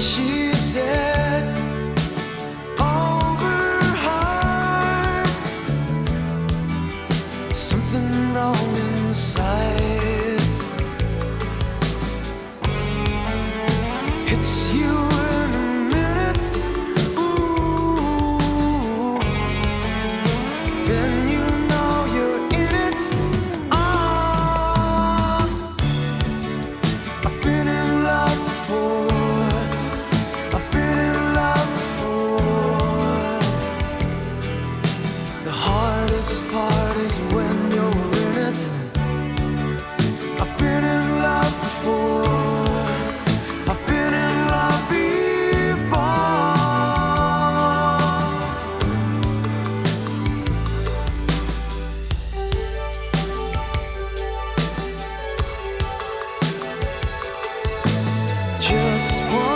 是 just one.